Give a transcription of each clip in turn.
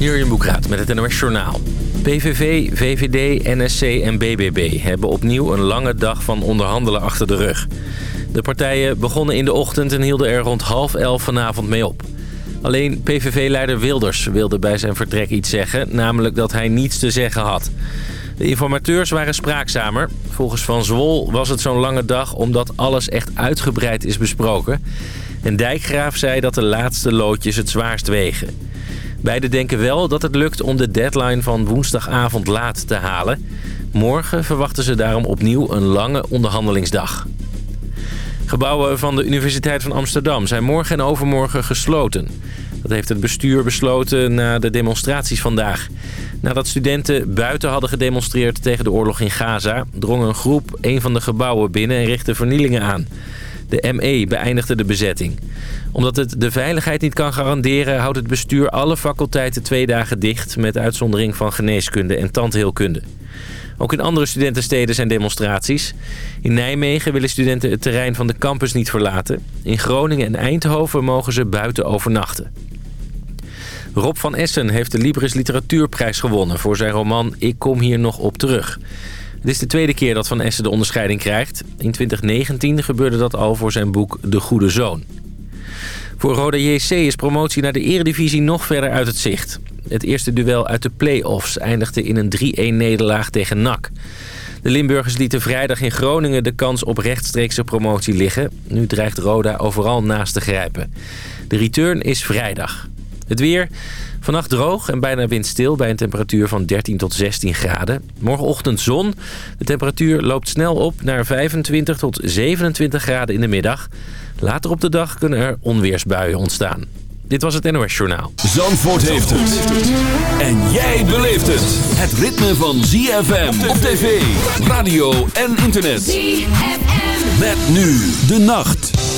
Jurjen Boekraat met het NOS Journaal. PVV, VVD, NSC en BBB hebben opnieuw een lange dag van onderhandelen achter de rug. De partijen begonnen in de ochtend en hielden er rond half elf vanavond mee op. Alleen PVV-leider Wilders wilde bij zijn vertrek iets zeggen, namelijk dat hij niets te zeggen had. De informateurs waren spraakzamer. Volgens Van Zwol was het zo'n lange dag omdat alles echt uitgebreid is besproken. En Dijkgraaf zei dat de laatste loodjes het zwaarst wegen. Beiden denken wel dat het lukt om de deadline van woensdagavond laat te halen. Morgen verwachten ze daarom opnieuw een lange onderhandelingsdag. Gebouwen van de Universiteit van Amsterdam zijn morgen en overmorgen gesloten. Dat heeft het bestuur besloten na de demonstraties vandaag. Nadat studenten buiten hadden gedemonstreerd tegen de oorlog in Gaza... drong een groep een van de gebouwen binnen en richtte vernielingen aan. De ME beëindigde de bezetting. Omdat het de veiligheid niet kan garanderen... houdt het bestuur alle faculteiten twee dagen dicht... met uitzondering van geneeskunde en tandheelkunde. Ook in andere studentensteden zijn demonstraties. In Nijmegen willen studenten het terrein van de campus niet verlaten. In Groningen en Eindhoven mogen ze buiten overnachten. Rob van Essen heeft de Libris Literatuurprijs gewonnen... voor zijn roman Ik kom hier nog op terug. Het is de tweede keer dat Van Essen de onderscheiding krijgt. In 2019 gebeurde dat al voor zijn boek De Goede Zoon. Voor Roda JC is promotie naar de eredivisie nog verder uit het zicht. Het eerste duel uit de play-offs eindigde in een 3-1 nederlaag tegen NAC. De Limburgers lieten vrijdag in Groningen de kans op rechtstreekse promotie liggen. Nu dreigt Roda overal naast te grijpen. De return is vrijdag. Het weer. Vannacht droog en bijna windstil bij een temperatuur van 13 tot 16 graden. Morgenochtend zon. De temperatuur loopt snel op naar 25 tot 27 graden in de middag. Later op de dag kunnen er onweersbuien ontstaan. Dit was het NOS Journaal. Zandvoort heeft het. En jij beleeft het. Het ritme van ZFM op tv, radio en internet. ZFM. Met nu de nacht.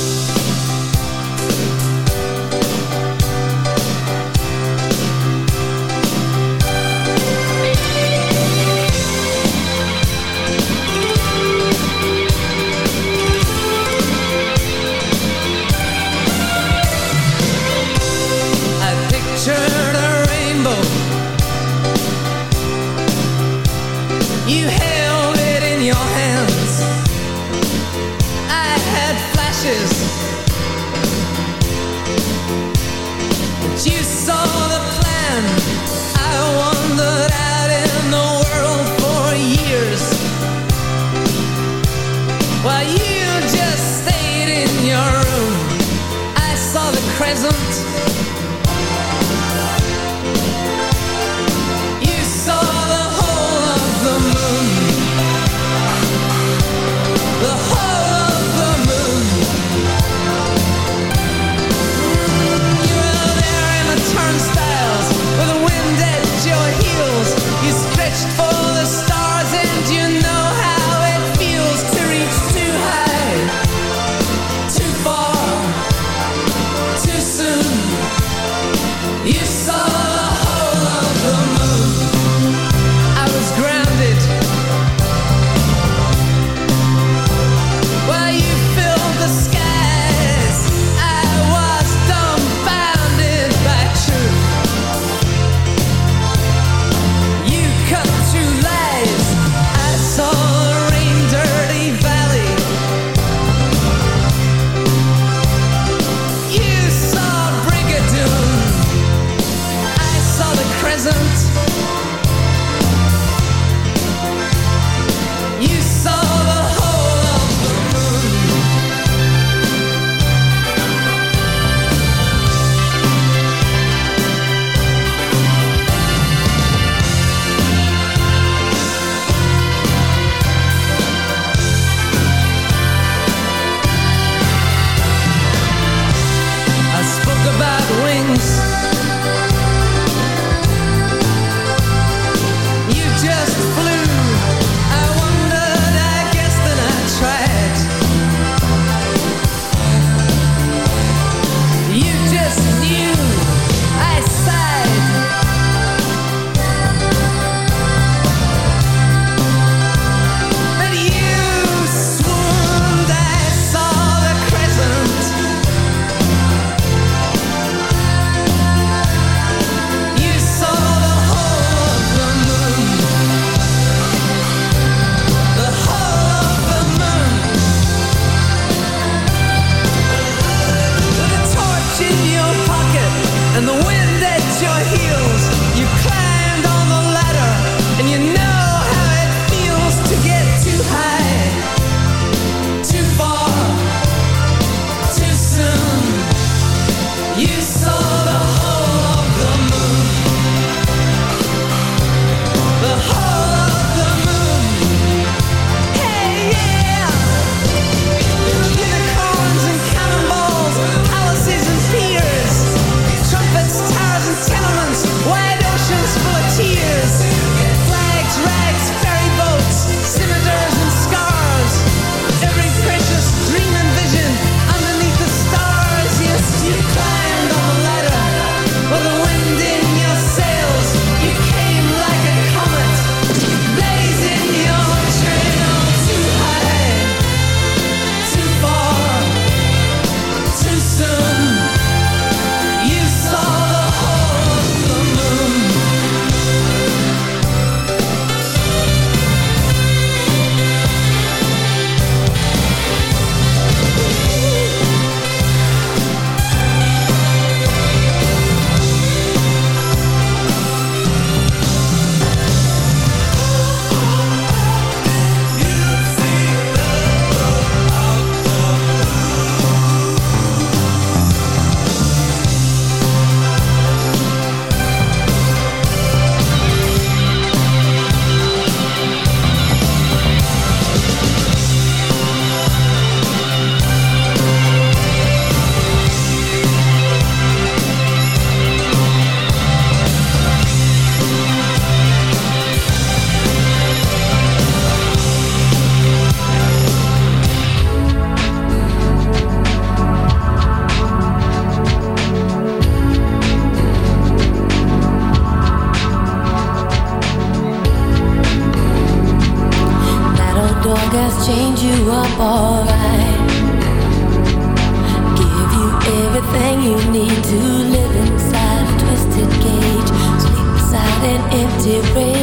An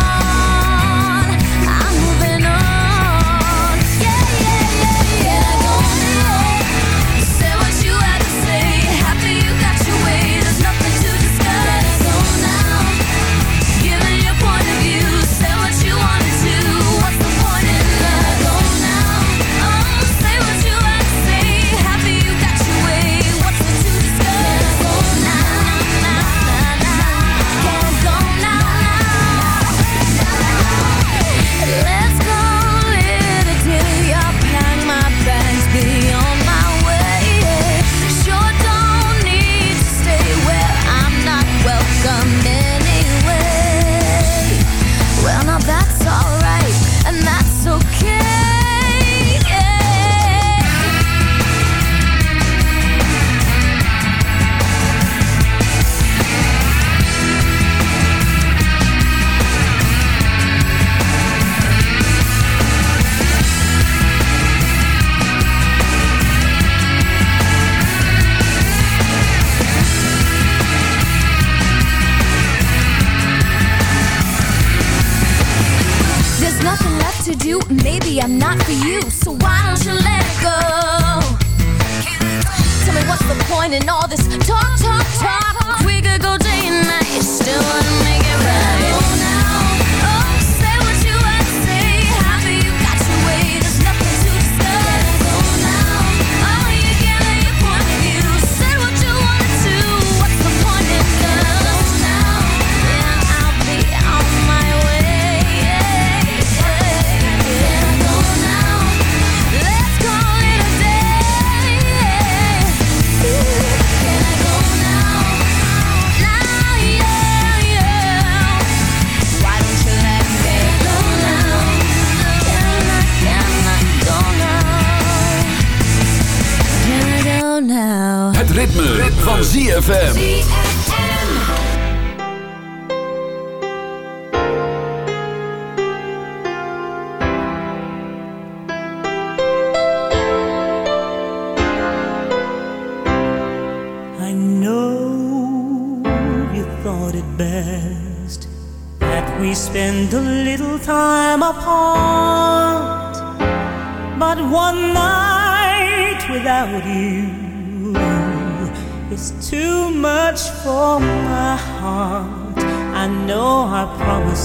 you, so why don't you let it go? Tell me what's the point in all this talk, talk, talk? We could go day and night, still ZFM.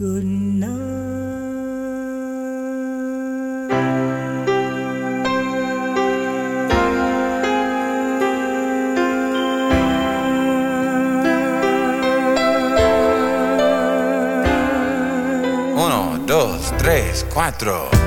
good night. Uno, dos, tres, cuatro.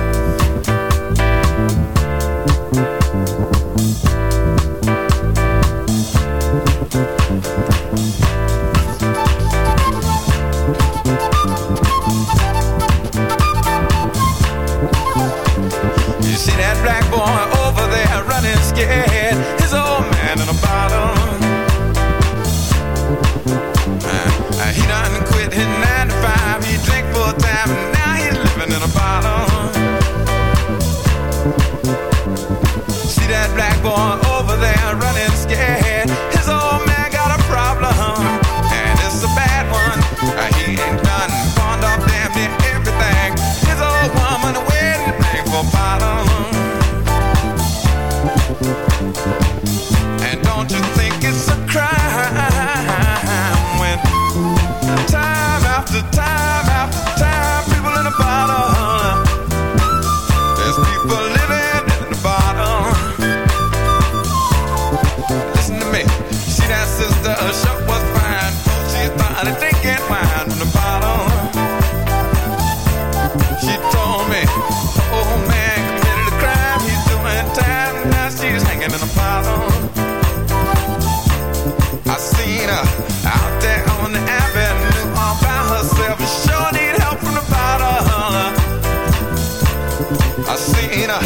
I seen a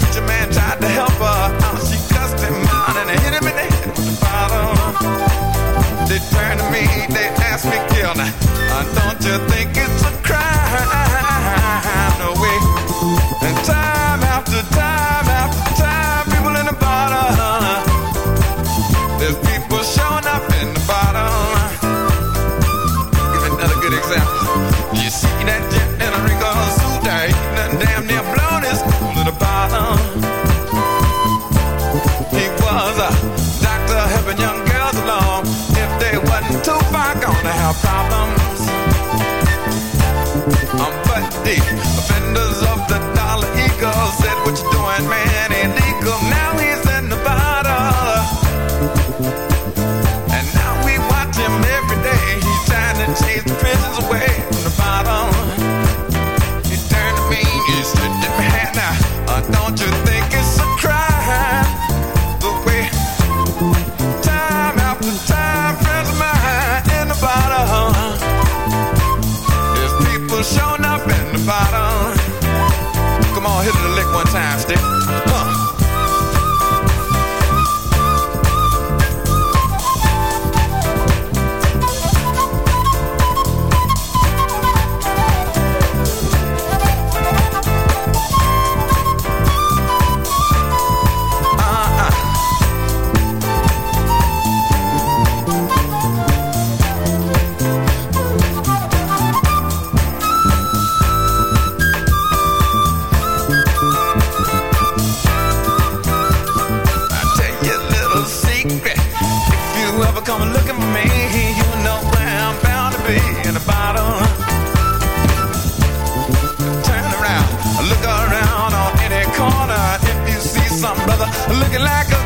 Preacher man tried to help her. Uh, she cussed him out and hit him in the head with the bottle. They turned to me, they asked me, Gil, now, uh, don't you think it's problems. Um, but the offenders of the dollar eagle said, What you doing, man? Ain't legal now. you know where I'm bound to be in the bottom. Turn around, look around on any corner. If you see brother looking like a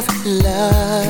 of love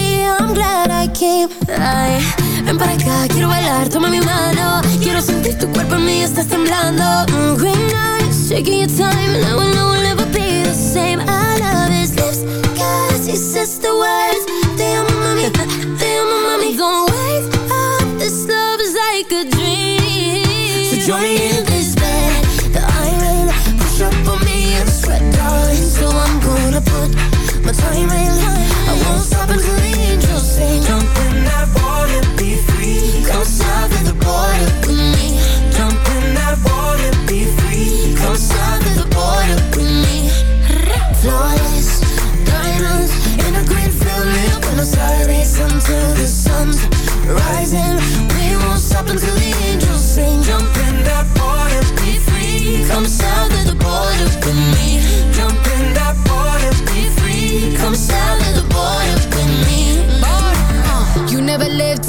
I'm glad I came. Ay, ven para acá, quiero bailar, toma mi mano. Quiero sentir tu cuerpo en mí, estás temblando. Mm, green eyes, taking your time, and I will know we'll never be the same. I love his lips, cause he says the words. Te amo, mami, te amo, mami. Don't wake up, this love is like a dream. So join me in this bed that I'm. Push up on me and sweat, darling. So I'm gonna put my time in. I won't sing. Jump in that water, be free. Come south of the border with me. Jump in that water, be free. Come south of the border with me. Flawless diamonds in a green field in Buenos Aires until the sun's rising. We won't stop until the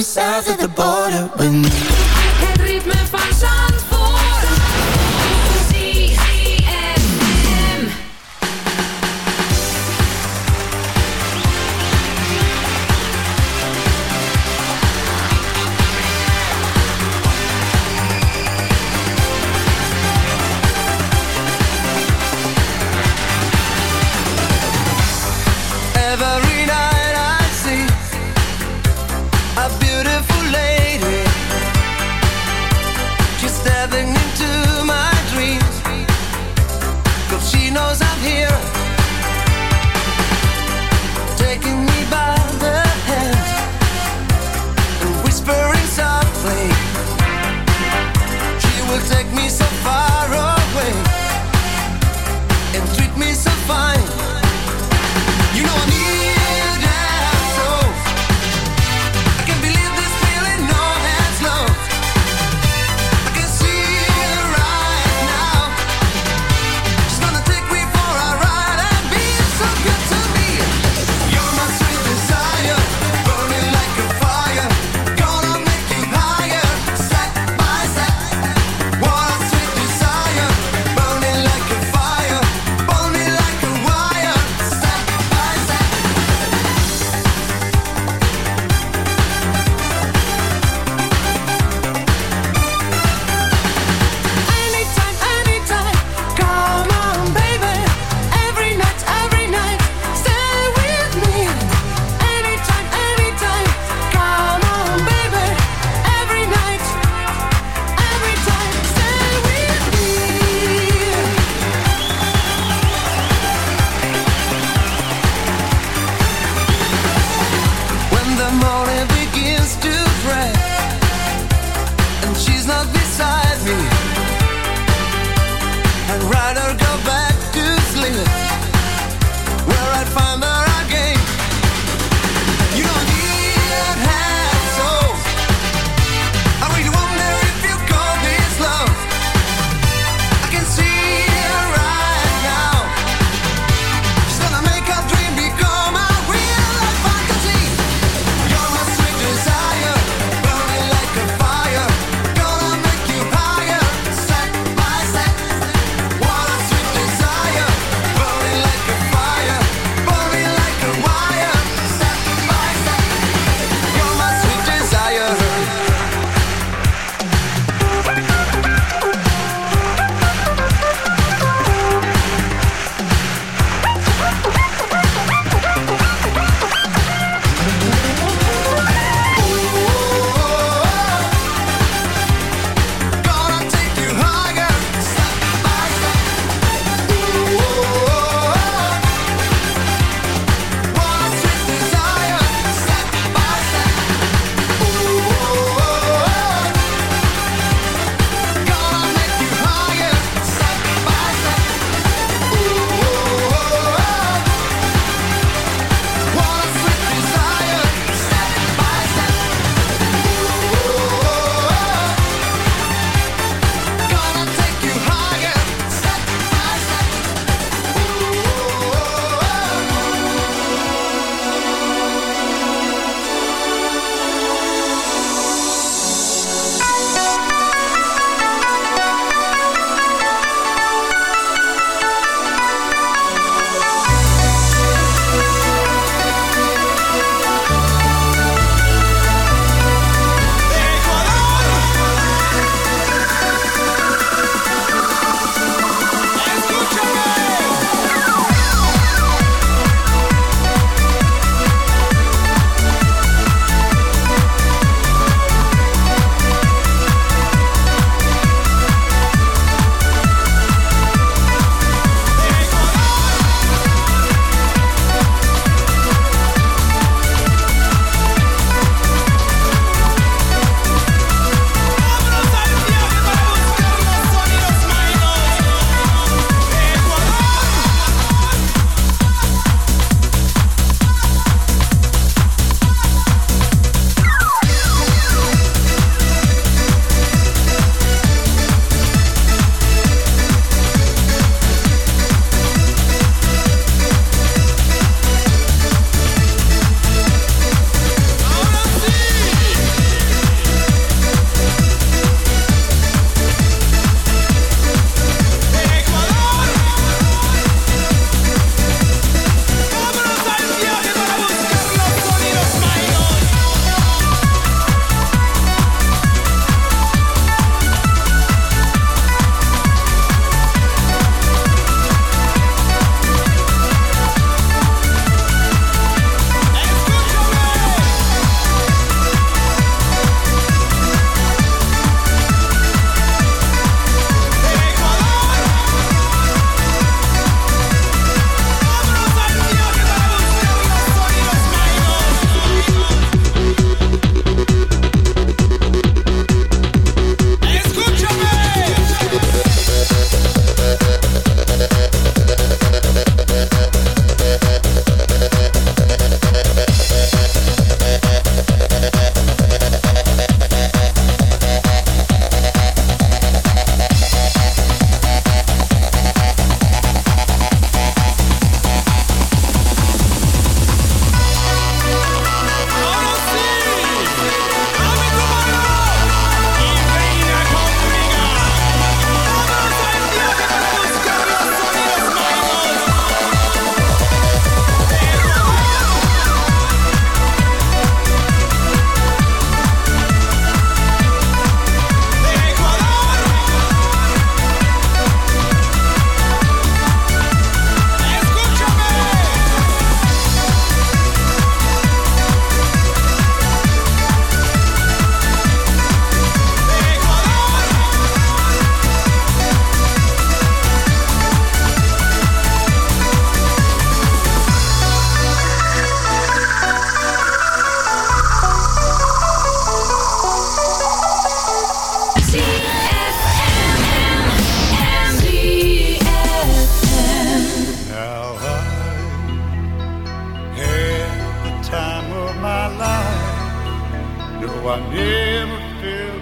Come south of the border with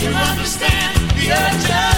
you understand the urgency?